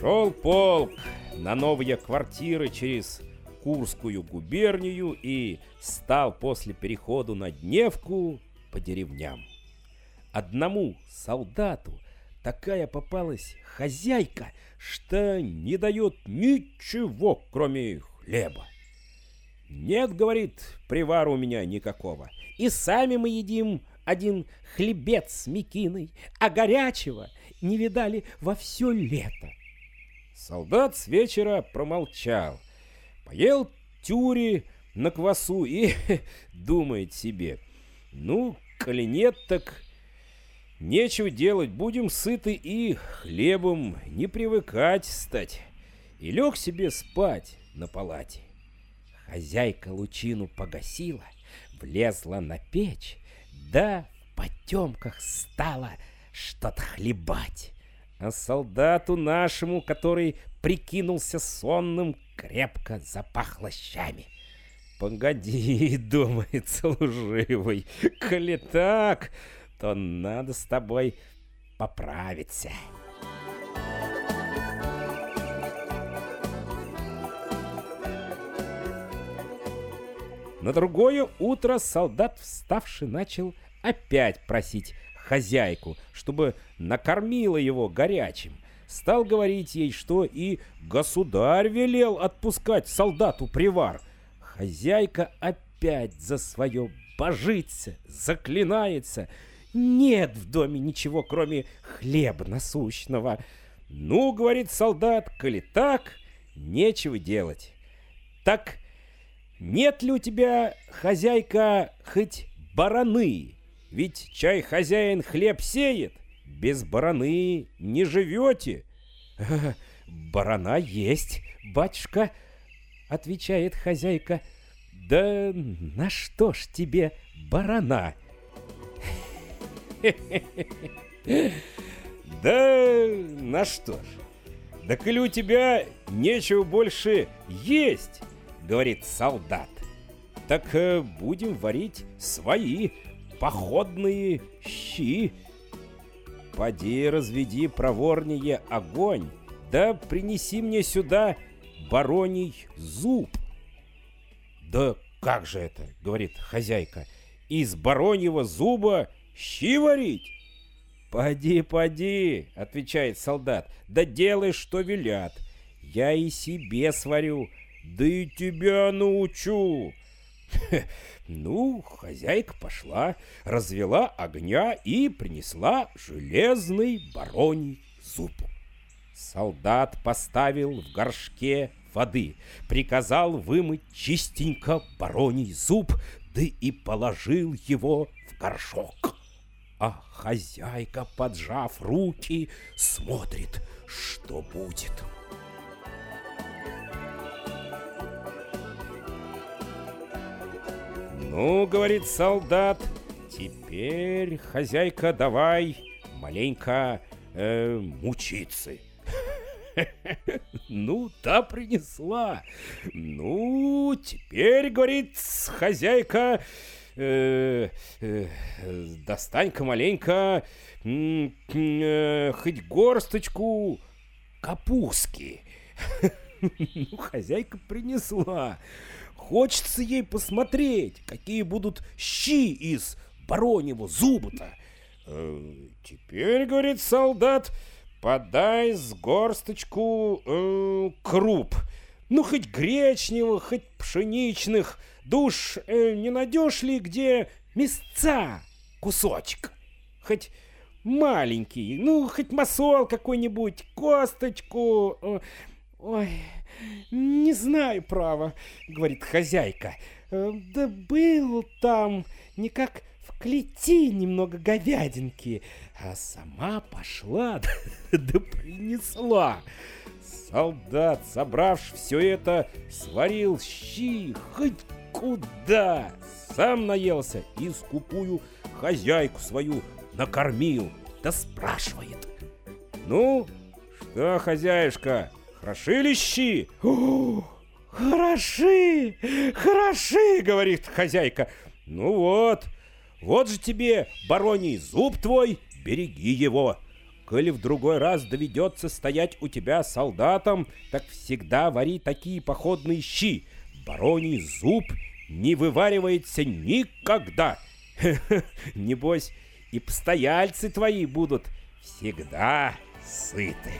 Шел полк на новые квартиры через Курскую губернию и стал после перехода на Дневку по деревням. Одному солдату такая попалась хозяйка, что не дает ничего, кроме хлеба. Нет, говорит, привара у меня никакого. И сами мы едим один хлебец с мекиной, а горячего не видали во все лето. Солдат с вечера промолчал, поел тюри на квасу и думает себе, ну, коли нет, так нечего делать, будем сыты и хлебом не привыкать стать. И лег себе спать на палате. Хозяйка лучину погасила, влезла на печь, да в потемках стала что-то хлебать а солдату нашему, который прикинулся сонным, крепко запахло щами. «Погоди», — думает служивый, — «коли так, то надо с тобой поправиться». На другое утро солдат, вставший, начал опять просить хозяйку, чтобы накормила его горячим. Стал говорить ей, что и государь велел отпускать солдату привар. Хозяйка опять за свое божится, заклинается. Нет в доме ничего, кроме хлеба насущного. Ну, говорит солдат, коли так, нечего делать. Так нет ли у тебя, хозяйка, хоть бараны? Ведь чай хозяин хлеб сеет, без бараны не живете. Барана есть, батюшка, отвечает хозяйка. Да на что ж тебе барана? Да на что ж? Да коли у тебя нечего больше есть, говорит солдат, так э, будем варить свои походные щи. Поди разведи проворнее огонь, да принеси мне сюда бароний зуб. Да как же это, говорит хозяйка, из бароньего зуба щи варить? «Поди, поди!» — отвечает солдат. «Да делай, что велят. Я и себе сварю, да и тебя научу. Ну, хозяйка пошла, развела огня и принесла железный бароний зуб. Солдат поставил в горшке воды, приказал вымыть чистенько бароний зуб, да и положил его в горшок. А хозяйка, поджав руки, смотрит, что будет. «Ну, — говорит солдат, — теперь, хозяйка, давай маленько э, мучиться». Ну, та принесла. Ну, теперь, говорит хозяйка, э, э, достань-ка маленько, э, хоть горсточку капустки. Ну, хозяйка принесла. Хочется ей посмотреть, какие будут щи из бароньего зуба-то. Э, теперь, говорит солдат, подай с горсточку э, круп. Ну, хоть гречневых, хоть пшеничных. Душ э, не найдешь ли где мясца кусочек? Хоть маленький, ну, хоть масол какой-нибудь, косточку. Ой... «Не знаю, право», — говорит хозяйка. «Э, «Да был там не как в клети немного говядинки, а сама пошла да принесла». Солдат, собравший все это, сварил щи хоть куда, сам наелся и скупую хозяйку свою накормил, да спрашивает. «Ну, что, хозяюшка, Хороши ли щи? Хороши, хороши, говорит хозяйка. Ну вот, вот же тебе бароний зуб твой, береги его. Коли в другой раз доведется стоять у тебя солдатом, так всегда вари такие походные щи. Бароний зуб не вываривается никогда. Небось, и постояльцы твои будут всегда сыты.